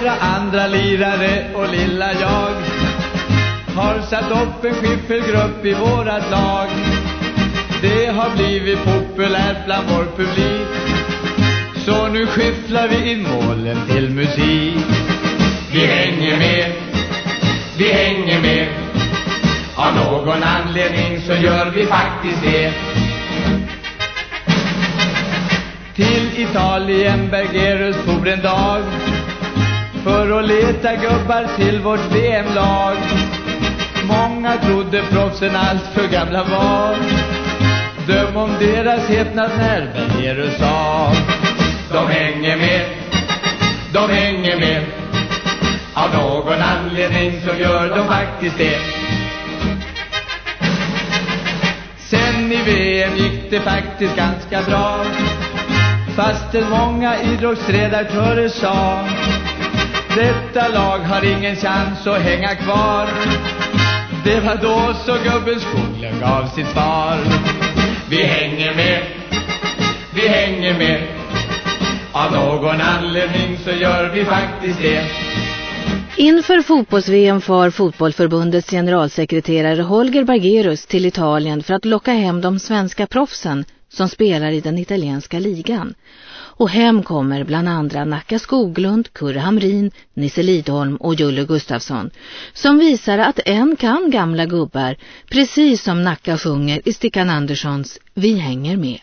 Några andra lirare och lilla jag. Har satt upp en skiffelgrupp i vårat lag. Det har blivit populärt bland vår publik. Så nu skifflar vi in målen till musik. Vi hänger med, vi hänger med. Av någon anledning så gör vi faktiskt det. Till Italien Bergerus for en dag. För att leta gubbar till vårt VM-lag. Många trodde proffsen allt för gamla var. Döm om deras häpnad när Bergerus sa De hänger med, de hänger med. Av någon anledning så gör de faktiskt det. Sen i VM gick det faktiskt ganska bra. Fastän många idrottsredaktörer sa detta lag har ingen chans att hänga kvar. Det var då så gubben Skoglund gav sitt svar. Vi hänger med, vi hänger med. Av någon anledning så gör vi faktiskt det. Inför fotbolls-VM far fotbollförbundets generalsekreterare Holger Bargerus till Italien för att locka hem de svenska proffsen som spelar i den italienska ligan. Och hem kommer bland andra Nacka Skoglund, Kurre Hamrin, Nisse Lidholm och Julle Gustafsson som visar att en kan gamla gubbar, precis som Nacka sjunger i Stickan Anderssons Vi hänger med.